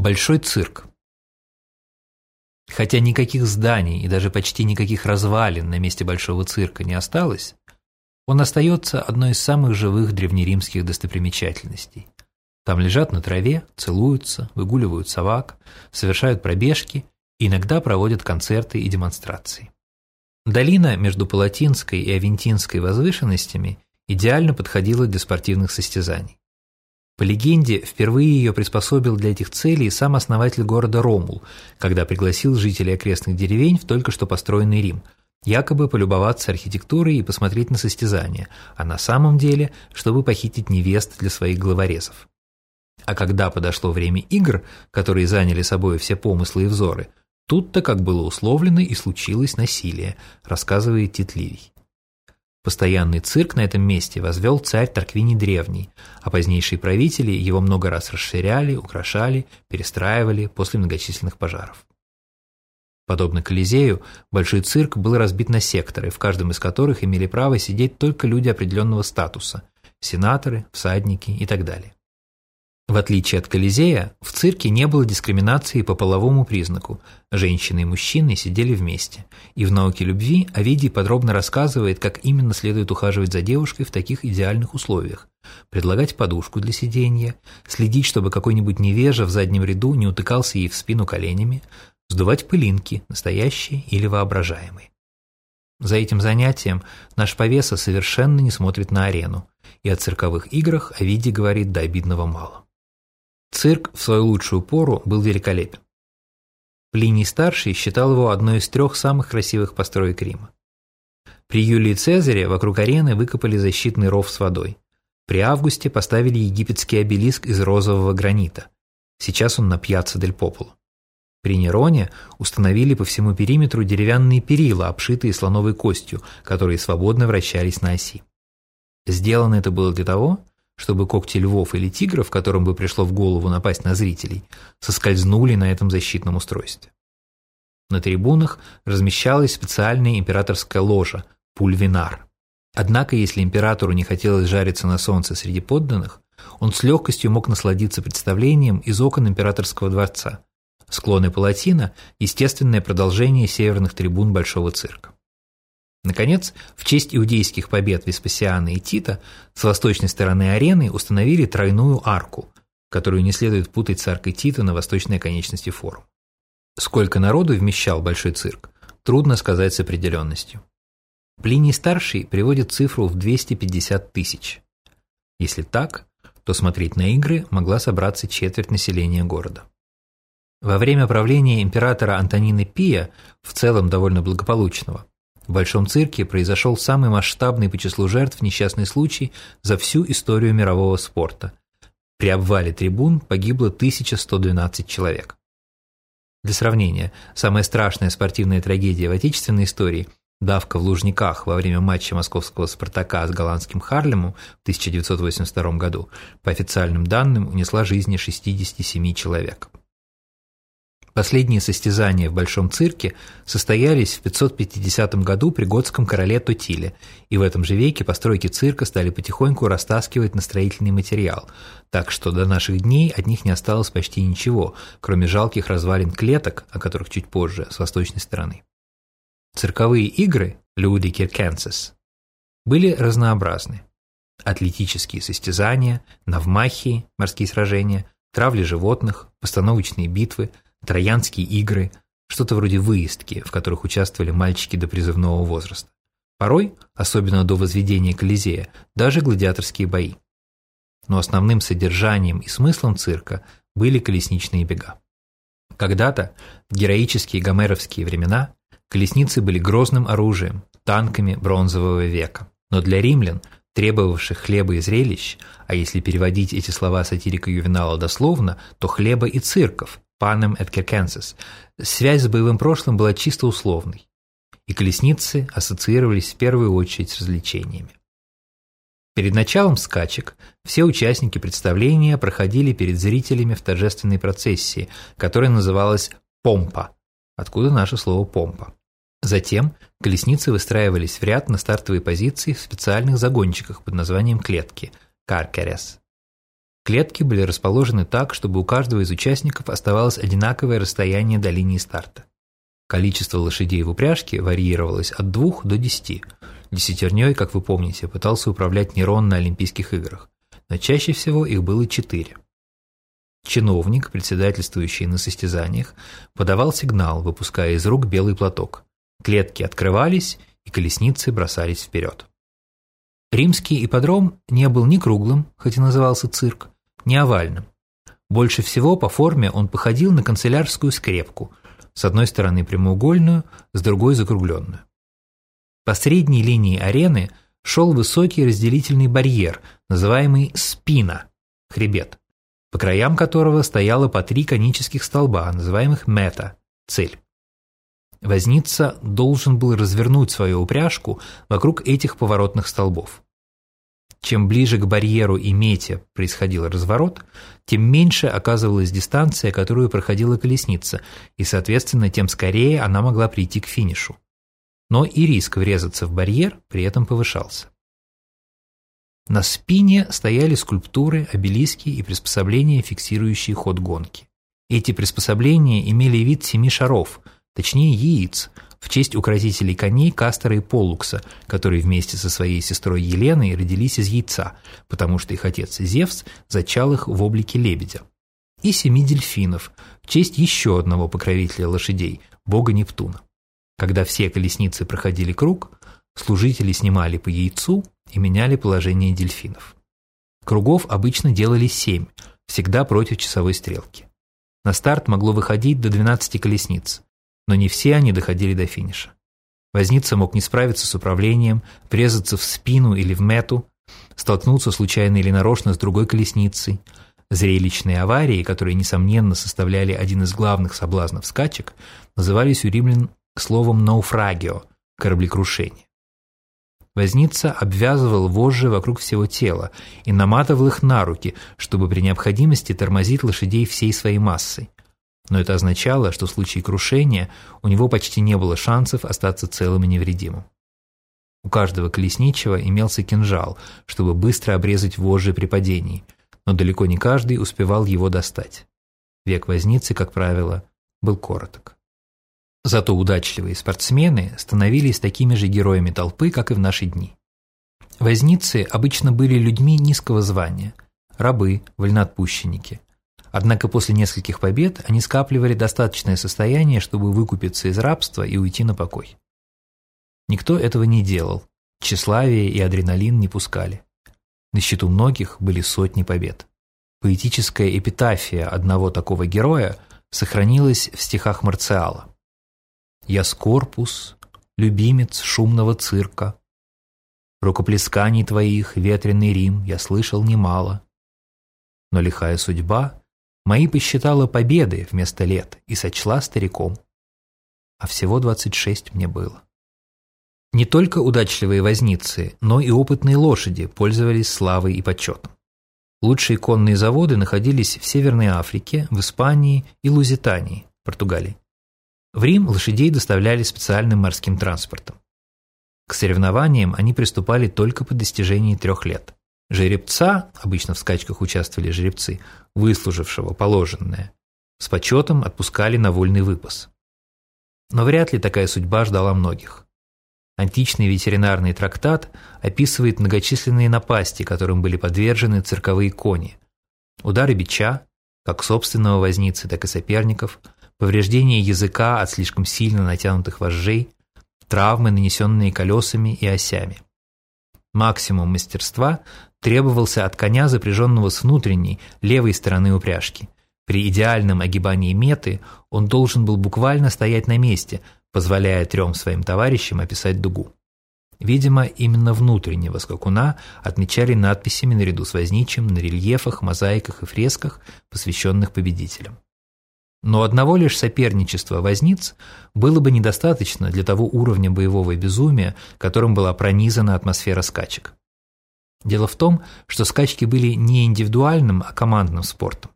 Большой цирк. Хотя никаких зданий и даже почти никаких развалин на месте Большого цирка не осталось, он остается одной из самых живых древнеримских достопримечательностей. Там лежат на траве, целуются, выгуливают собак, совершают пробежки, иногда проводят концерты и демонстрации. Долина между Палатинской и Авентинской возвышенностями идеально подходила для спортивных состязаний. По легенде, впервые ее приспособил для этих целей сам основатель города Ромул, когда пригласил жителей окрестных деревень в только что построенный Рим, якобы полюбоваться архитектурой и посмотреть на состязания, а на самом деле, чтобы похитить невест для своих главорезов. А когда подошло время игр, которые заняли собой все помыслы и взоры, тут-то, как было условлено, и случилось насилие, рассказывает Тит Ливий. Постоянный цирк на этом месте возвел царь Тарквини Древний, а позднейшие правители его много раз расширяли, украшали, перестраивали после многочисленных пожаров. Подобно Колизею, Большой цирк был разбит на секторы, в каждом из которых имели право сидеть только люди определенного статуса – сенаторы, всадники и так далее. В отличие от Колизея, в цирке не было дискриминации по половому признаку. Женщины и мужчины сидели вместе. И в «Науке любви» Овидий подробно рассказывает, как именно следует ухаживать за девушкой в таких идеальных условиях. Предлагать подушку для сидения, следить, чтобы какой-нибудь невежа в заднем ряду не утыкался ей в спину коленями, сдувать пылинки, настоящие или воображаемые. За этим занятием наш повеса совершенно не смотрит на арену, и о цирковых играх Овидий говорит до обидного мало. Цирк в свою лучшую пору был великолепен. Плиний-старший считал его одной из трех самых красивых построек Рима. При Юлии Цезаре вокруг арены выкопали защитный ров с водой. При Августе поставили египетский обелиск из розового гранита. Сейчас он на пьяцца дель Пополо. При Нероне установили по всему периметру деревянные перила, обшитые слоновой костью, которые свободно вращались на оси. Сделано это было для того, чтобы когти львов или тигров, которым бы пришло в голову напасть на зрителей, соскользнули на этом защитном устройстве. На трибунах размещалась специальная императорская ложа – пульвинар. Однако, если императору не хотелось жариться на солнце среди подданных, он с легкостью мог насладиться представлением из окон императорского дворца. Склоны Палатина – естественное продолжение северных трибун Большого цирка. Наконец, в честь иудейских побед Веспасиана и Тита с восточной стороны арены установили тройную арку, которую не следует путать с аркой Тита на восточной конечности форума. Сколько народу вмещал Большой цирк, трудно сказать с определенностью. Плиний-старший приводит цифру в 250 тысяч. Если так, то смотреть на игры могла собраться четверть населения города. Во время правления императора Антонины Пия, в целом довольно благополучного, в Большом цирке произошел самый масштабный по числу жертв несчастный случай за всю историю мирового спорта. При обвале трибун погибло 1112 человек. Для сравнения, самая страшная спортивная трагедия в отечественной истории – давка в Лужниках во время матча московского «Спартака» с голландским Харлемом в 1982 году, по официальным данным, унесла жизни 67 человек. Последние состязания в Большом цирке состоялись в 550 году при готском короле Тотиле, и в этом же веке постройки цирка стали потихоньку растаскивать на строительный материал, так что до наших дней от них не осталось почти ничего, кроме жалких развалин клеток, о которых чуть позже, с восточной стороны. Цирковые игры Люди Киркенсес были разнообразны. Атлетические состязания, навмахии, морские сражения, травли животных, постановочные битвы – Троянские игры, что-то вроде выездки, в которых участвовали мальчики до призывного возраста. Порой, особенно до возведения Колизея, даже гладиаторские бои. Но основным содержанием и смыслом цирка были колесничные бега. Когда-то, в героические гомеровские времена, колесницы были грозным оружием, танками бронзового века. Но для римлян, требовавших хлеба и зрелищ, а если переводить эти слова сатирика Ювенала дословно, то хлеба и цирков, Et Circenses, связь с боевым прошлым была чисто условной, и колесницы ассоциировались в первую очередь с развлечениями. Перед началом скачек все участники представления проходили перед зрителями в торжественной процессии, которая называлась «помпа», откуда наше слово «помпа». Затем колесницы выстраивались в ряд на стартовой позиции в специальных загончиках под названием клетки – «каркерес». Клетки были расположены так, чтобы у каждого из участников оставалось одинаковое расстояние до линии старта. Количество лошадей в упряжке варьировалось от двух до десяти. Десятерней, как вы помните, пытался управлять Нерон на Олимпийских играх, но чаще всего их было четыре. Чиновник, председательствующий на состязаниях, подавал сигнал, выпуская из рук белый платок. Клетки открывались, и колесницы бросались вперед. Римский ипподром не был ни круглым, хоть и назывался цирк, ни овальным. Больше всего по форме он походил на канцелярскую скрепку, с одной стороны прямоугольную, с другой закругленную. По средней линии арены шел высокий разделительный барьер, называемый спина – хребет, по краям которого стояло по три конических столба, называемых мета – цель. Возница должен был развернуть свою упряжку вокруг этих поворотных столбов. Чем ближе к барьеру и мете происходил разворот, тем меньше оказывалась дистанция, которую проходила колесница, и, соответственно, тем скорее она могла прийти к финишу. Но и риск врезаться в барьер при этом повышался. На спине стояли скульптуры, обелиски и приспособления, фиксирующие ход гонки. Эти приспособления имели вид семи шаров, точнее яиц, в честь укротителей коней Кастера и Поллукса, которые вместе со своей сестрой Еленой родились из яйца, потому что их отец Зевс зачал их в облике лебедя. И семи дельфинов, в честь еще одного покровителя лошадей, бога Нептуна. Когда все колесницы проходили круг, служители снимали по яйцу и меняли положение дельфинов. Кругов обычно делали семь, всегда против часовой стрелки. На старт могло выходить до 12 колесниц, но не все они доходили до финиша. Возница мог не справиться с управлением, врезаться в спину или в мету, столкнуться случайно или нарочно с другой колесницей. Зрелищные аварии, которые, несомненно, составляли один из главных соблазнов скачек, назывались у римлян словом «науфрагио» – кораблекрушение. Возница обвязывал вожжи вокруг всего тела и наматывал их на руки, чтобы при необходимости тормозить лошадей всей своей массой. Но это означало, что в случае крушения у него почти не было шансов остаться целым и невредимым. У каждого колесничего имелся кинжал, чтобы быстро обрезать вожжи при падении, но далеко не каждый успевал его достать. Век возницы, как правило, был короток. Зато удачливые спортсмены становились такими же героями толпы, как и в наши дни. Возницы обычно были людьми низкого звания, рабы, вольноотпущенники. Однако после нескольких побед они скапливали достаточное состояние, чтобы выкупиться из рабства и уйти на покой. Никто этого не делал, тщеславие и адреналин не пускали. На счету многих были сотни побед. Поэтическая эпитафия одного такого героя сохранилась в стихах Марциала. Я скорпус, любимец шумного цирка. Рукоплесканий твоих, ветреный Рим, я слышал немало. Но лихая судьба мои посчитала победы вместо лет и сочла стариком. А всего двадцать шесть мне было. Не только удачливые возницы, но и опытные лошади пользовались славой и почетом. Лучшие конные заводы находились в Северной Африке, в Испании и Лузитании, Португалии. В Рим лошадей доставляли специальным морским транспортом. К соревнованиям они приступали только по достижении трех лет. Жеребца, обычно в скачках участвовали жеребцы, выслужившего положенное, с почетом отпускали на вольный выпас. Но вряд ли такая судьба ждала многих. Античный ветеринарный трактат описывает многочисленные напасти, которым были подвержены цирковые кони. Удары бича, как собственного возницы, так и соперников – повреждение языка от слишком сильно натянутых вожжей, травмы, нанесенные колесами и осями. Максимум мастерства требовался от коня, запряженного с внутренней, левой стороны упряжки. При идеальном огибании меты он должен был буквально стоять на месте, позволяя трем своим товарищам описать дугу. Видимо, именно внутреннего скакуна отмечали надписями наряду с возничим на рельефах, мозаиках и фресках, посвященных победителям. Но одного лишь соперничества возниц было бы недостаточно для того уровня боевого безумия, которым была пронизана атмосфера скачек. Дело в том, что скачки были не индивидуальным, а командным спортом.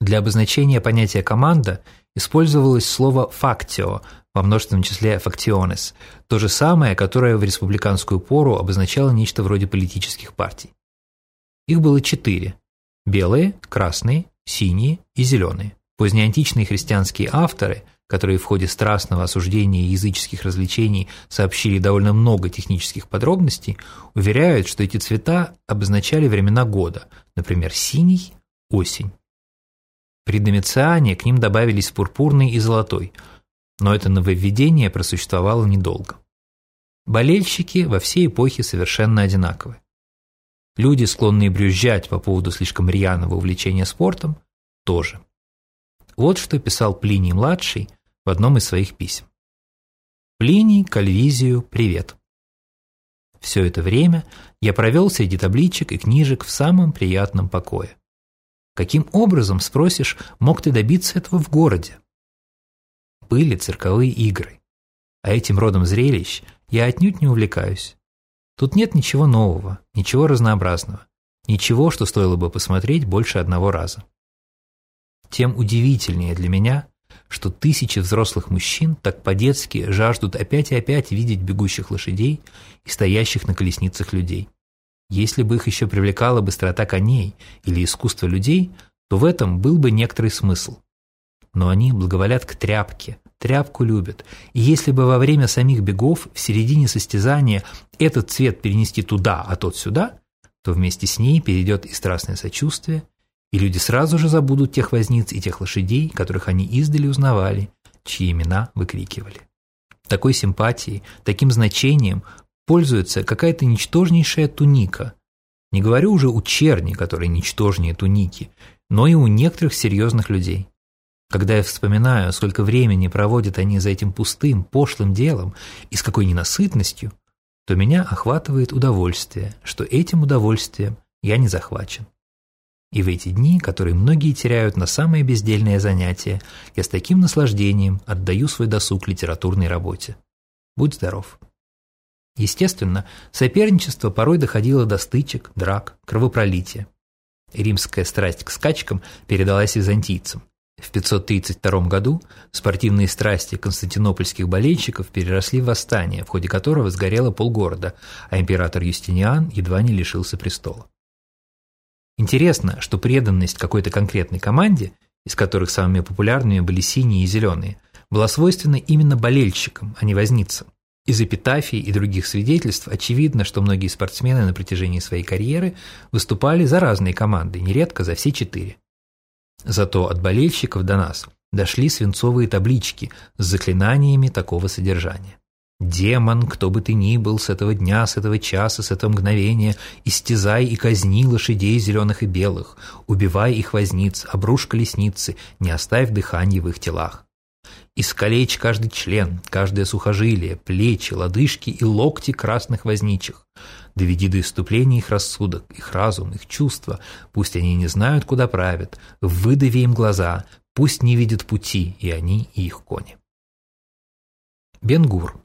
Для обозначения понятия «команда» использовалось слово «фактио» во множественном числе «фактионес», то же самое, которое в республиканскую пору обозначало нечто вроде политических партий. Их было четыре Белые, красные, синие и зеленые. Позднеантичные христианские авторы, которые в ходе страстного осуждения языческих развлечений сообщили довольно много технических подробностей, уверяют, что эти цвета обозначали времена года, например, синий – осень. При Домициане к ним добавились пурпурный и золотой, но это нововведение просуществовало недолго. Болельщики во все эпохи совершенно одинаковы. Люди, склонные брюзжать по поводу слишком рьяного увлечения спортом, тоже. Вот что писал Плиний-младший в одном из своих писем. Плиний, Кальвизию, привет. Все это время я провел среди табличек и книжек в самом приятном покое. Каким образом, спросишь, мог ты добиться этого в городе? Были цирковые игры. А этим родом зрелищ я отнюдь не увлекаюсь. Тут нет ничего нового, ничего разнообразного, ничего, что стоило бы посмотреть больше одного раза. Тем удивительнее для меня, что тысячи взрослых мужчин так по-детски жаждут опять и опять видеть бегущих лошадей и стоящих на колесницах людей. Если бы их еще привлекала быстрота коней или искусство людей, то в этом был бы некоторый смысл. Но они благоволят к тряпке, тряпку любят, и если бы во время самих бегов в середине состязания этот цвет перенести туда, а тот сюда, то вместе с ней перейдет и страстное сочувствие, и люди сразу же забудут тех возниц и тех лошадей, которых они издали узнавали, чьи имена выкрикивали. Такой симпатией, таким значением пользуется какая-то ничтожнейшая туника. Не говорю уже у черни, которые ничтожнее туники, но и у некоторых серьезных людей. Когда я вспоминаю, сколько времени проводят они за этим пустым, пошлым делом и с какой ненасытностью, то меня охватывает удовольствие, что этим удовольствием я не захвачен. И в эти дни, которые многие теряют на самые бездельные занятия, я с таким наслаждением отдаю свой досуг литературной работе. Будь здоров. Естественно, соперничество порой доходило до стычек, драк, кровопролития. Римская страсть к скачкам передалась византийцам. В 532 году спортивные страсти константинопольских болельщиков переросли в восстание, в ходе которого сгорело полгорода, а император Юстиниан едва не лишился престола. Интересно, что преданность какой-то конкретной команде, из которых самыми популярными были синие и зеленые, была свойственна именно болельщикам, а не возницам. Из эпитафий и других свидетельств очевидно, что многие спортсмены на протяжении своей карьеры выступали за разные команды, нередко за все четыре. Зато от болельщиков до нас дошли свинцовые таблички с заклинаниями такого содержания. «Демон, кто бы ты ни был, с этого дня, с этого часа, с этого мгновения, истязай и казни лошадей зеленых и белых, убивай их возниц, обрушь колесницы, не оставь дыхания в их телах. Искалечь каждый член, каждое сухожилие, плечи, лодыжки и локти красных возничих. Доведи до иступления их рассудок, их разум, их чувства. Пусть они не знают, куда правят. Выдави им глаза. Пусть не видят пути, и они, и их кони. Бенгур.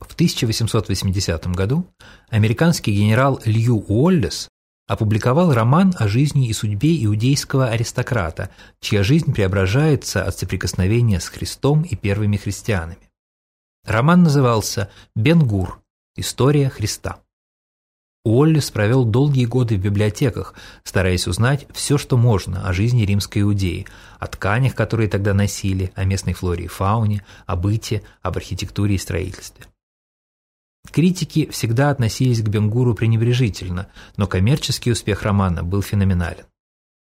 В 1880 году американский генерал Лью Уоллес опубликовал роман о жизни и судьбе иудейского аристократа, чья жизнь преображается от соприкосновения с Христом и первыми христианами. Роман назывался «Бенгур. История Христа». Уоллес провел долгие годы в библиотеках, стараясь узнать все, что можно о жизни римской Иудеи, о тканях, которые тогда носили, о местной флоре и фауне, о быте, об архитектуре и строительстве. Критики всегда относились к Бенгуру пренебрежительно, но коммерческий успех романа был феноменален.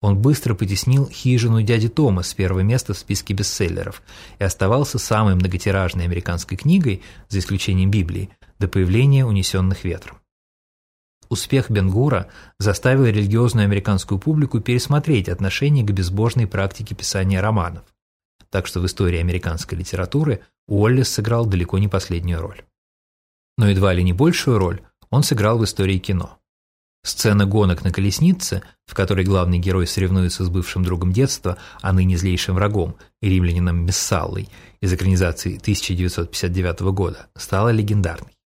Он быстро потеснил «Хижину дяди Тома» с первого места в списке бестселлеров и оставался самой многотиражной американской книгой, за исключением Библии, до появления «Унесенных ветром». Успех Бенгура заставил религиозную американскую публику пересмотреть отношение к безбожной практике писания романов. Так что в истории американской литературы Уоллес сыграл далеко не последнюю роль но едва ли не большую роль он сыграл в истории кино. Сцена гонок на колеснице, в которой главный герой соревнуется с бывшим другом детства, а ныне злейшим врагом, римлянином Мессаллой, из экранизации 1959 года, стала легендарной.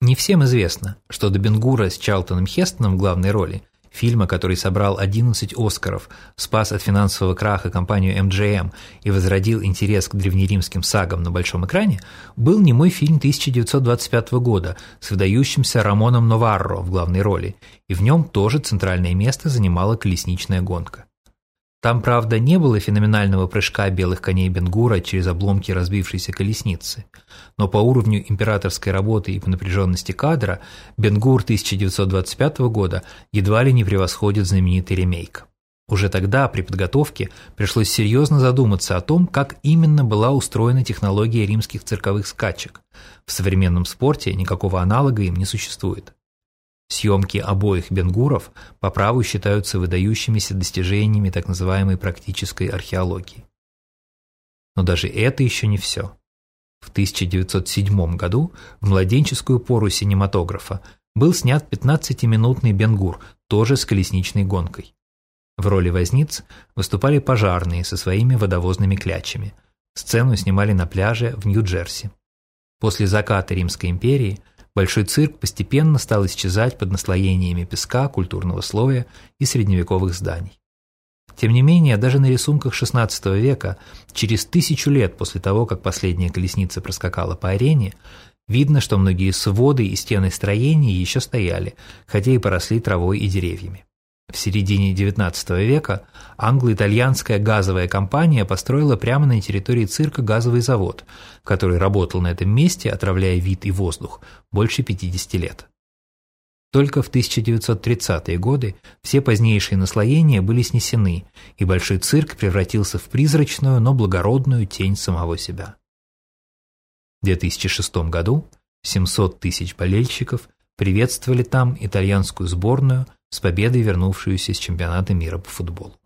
Не всем известно, что до Бенгура с Чарлтоном Хестоном в главной роли фильма, который собрал 11 «Оскаров», спас от финансового краха компанию MGM и возродил интерес к древнеримским сагам на большом экране, был немой фильм 1925 года с выдающимся Рамоном Новарро в главной роли, и в нем тоже центральное место занимала колесничная гонка. Там, правда, не было феноменального прыжка белых коней Бенгура через обломки разбившейся колесницы, но по уровню императорской работы и по напряженности кадра Бенгур 1925 года едва ли не превосходит знаменитый ремейк. Уже тогда, при подготовке, пришлось серьезно задуматься о том, как именно была устроена технология римских цирковых скачек. В современном спорте никакого аналога им не существует. Съемки обоих бенгуров по праву считаются выдающимися достижениями так называемой практической археологии. Но даже это еще не все. В 1907 году в младенческую пору синематографа был снят 15-минутный бенгур, тоже с колесничной гонкой. В роли возниц выступали пожарные со своими водовозными клячами. Сцену снимали на пляже в Нью-Джерси. После заката Римской империи Большой цирк постепенно стал исчезать под наслоениями песка, культурного слоя и средневековых зданий. Тем не менее, даже на рисунках XVI века, через тысячу лет после того, как последняя колесница проскакала по арене, видно, что многие своды и стены строений еще стояли, хотя и поросли травой и деревьями. В середине XIX века англо-итальянская газовая компания построила прямо на территории цирка газовый завод, который работал на этом месте, отравляя вид и воздух, больше 50 лет. Только в 1930-е годы все позднейшие наслоения были снесены, и Большой цирк превратился в призрачную, но благородную тень самого себя. В 2006 году 700 тысяч болельщиков приветствовали там итальянскую сборную – с победой вернувшуюся с чемпионата мира по футболу.